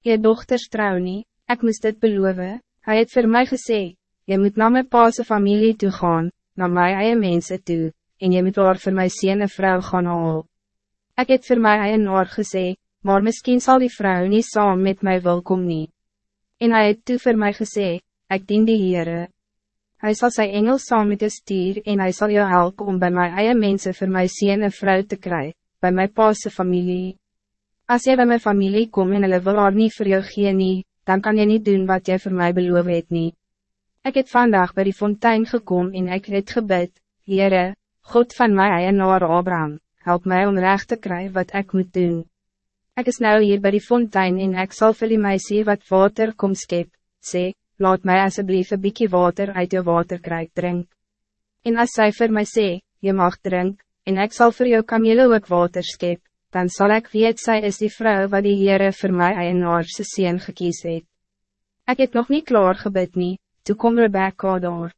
je dochters trouw nie, ek moest dit beloven, hy het vir my gesê, je moet naar mijn paase familie toe gaan, naar my eie mense toe, en je moet daar vir my sien vrou gaan haal. Ek het vir my eie naar gesê, maar misschien zal die vrouw niet saam met mij welkom nie. En hij het toe vir my gesê, ek dien die Heere. Hij zal zijn engel saam met je stuur en hij zal je helpen om bij mijn eie mensen voor mij zien een vrouw te krijgen, bij mijn paase familie. Als jij bij mijn familie komt en hulle wil haar niet voor jou gee nie, dan kan je niet doen wat jij voor mij beloof het nie. Ik het vandaag bij die fontein gekomen en ik het gebed, Heere, God van mij eie naar Abraham, help mij om recht te krijgen wat ik moet doen. Ik is nou hier bij die fontein en ik zal vir die meisie wat water kom skep, sê, laat mij alsjeblieft een bykie water uit je waterkruik drink. En als zij voor mij sê, je mag drink, en ik zal voor jou kamele ook water skep, dan zal ik weet zij is die vrouw wat die Heere voor mij eienaarse sien gekies het. Ik het nog niet klaar gebid nie, toe kom Rebecca daar.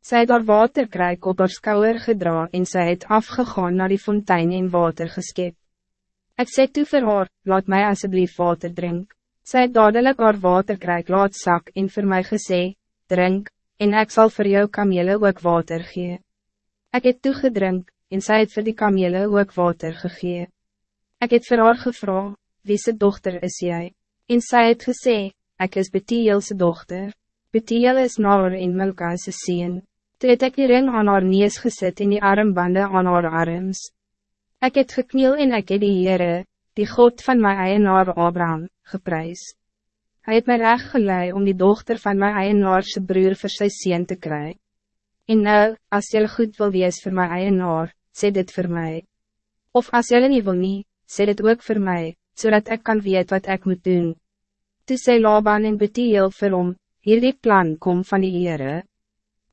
Sy het haar waterkruik op haar skouwer gedra en sy het afgegaan naar die fontein en water geskep. Ik sê toe vir haar, laat mij alsjeblieft water drink. Sy het dadelijk haar waterkruik laat zak en vir my gesê, drink, en ik zal voor jou kamele ook water gee. Ik het toegedrink, en sy het vir die kamele ook water gegee. Ik het vir haar gevra, wie se dochter is jij? En sy het gesê, ek is Betielse dochter. Betiel is Naor en Milka's sien. Toe het ek die ring aan haar nees gesit en die armbande aan haar arms. Ik het gekniel en ek het die Heere, die God van mijn eienaar Abraham, geprys. Hij het my recht gelei om die dochter van mijn eienaarse broer vir sy sien te kry. En nou, als jy goed wil wees voor mijn eienaar, sê dit voor mij. Of als jy niet wil nie, sê dit ook voor mij, zodat ik kan weet wat ik moet doen. Toe sê Laban en Betiel vir hom, hier die plan kom van die Heere.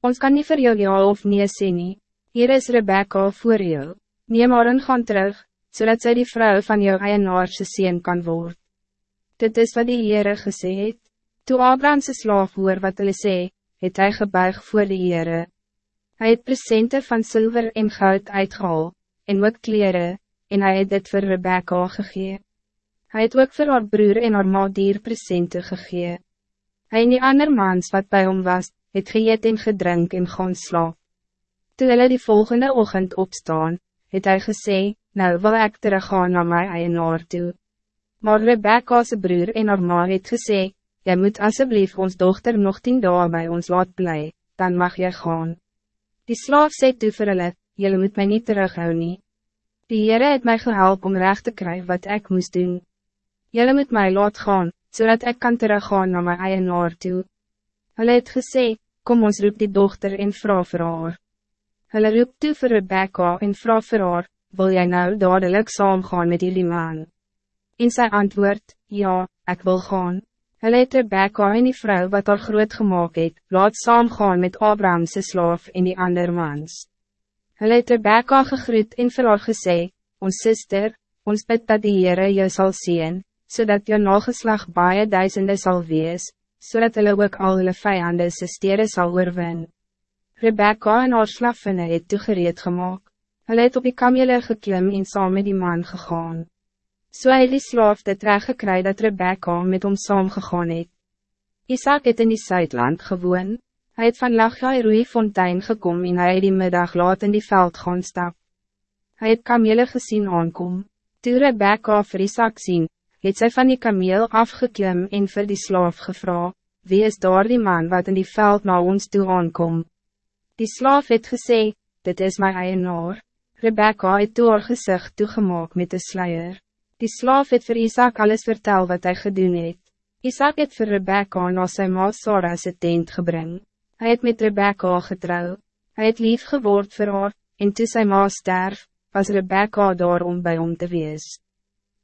Ons kan niet voor jou ja of nee sê nie, hier is Rebecca voor jou, neem maar en gaan terug, zodat zij die vrouw van jou eienaarse sien kan worden. Dit is wat die Heere gesê het. Toe Abrahamse slaaf hoor wat hulle sê, het hy gebuig voor die Heere. Hy het presente van zilver en goud uitgehaal, en ook kleren, en hij het dit voor Rebecca gegee. Hij het ook voor haar broer en haar ma dier presente gegee. Hy en die ander mans wat bij hom was, het geëet en gedrink en gaan slaap. Toe hulle die volgende ochtend opstaan, het hij gesê, nou wil ik teruggaan naar mijn eienaar toe. Maar Rebecca's broer en haar ma het gesê, jy moet alsjeblieft ons dochter nog tien dagen bij ons laat blij, dan mag jy gaan. Die slaaf sê toe vir hulle, jylle moet mij niet terughou nie. Die Heere het mij gehelp om recht te krijgen wat ik moest doen. Jylle moet mij laat gaan, zodat ik kan teruggaan naar mijn eienaar toe. Hulle het gesê, kom ons roep die dochter en vrouw vir haar. Hulle roep toe vir Rebecca en vrouw vir haar, wil jij nou dadelijk saamgaan met die man? In zijn antwoord, ja, ik wil gaan. Hij het Rebecca en die vrouw wat al groot gemaakt het, laat saamgaan met Abrahamse slaaf en die ander mans. Hij het Rebecca gegroet en vir haar gesê, ons sister, ons bid dat die Heere jou sal zien, zodat jou nageslag baie duisende sal wees, zodat hulle ook al hulle vijanden se stede sal oorwin. Rebecca en haar slaffinne het toegereed gemaakt. Hulle het op die kamele geklim en saam met die man gegaan. So hy die slaaf dit reggekry dat Rebecca met hom saam gegaan het. Isaac het in die Zuidland gewoon, hy het van Lachai Rui Fontein gekom en hy het die middag laat in die veld gaan stap. Hy het kamele gezien aankom, toe Rebecca vir Isaac sien, het sy van die kameel afgeklim en vir die slaaf gevra, wie is daar die man wat in die veld na ons toe aankom? Die slaaf het gesê, dit is my eienaar. Rebecca het toe haar gezicht toegemaak met de sluier. Die slaaf het vir Isaac alles vertel wat hij gedoen het. Isaac het vir Rebecca na sy ma Sarah sy tent gebring. Hij het met Rebecca getrouw. Hij het lief geword vir haar, en toe sy ma sterf, was Rebecca daar om bij hom te wees.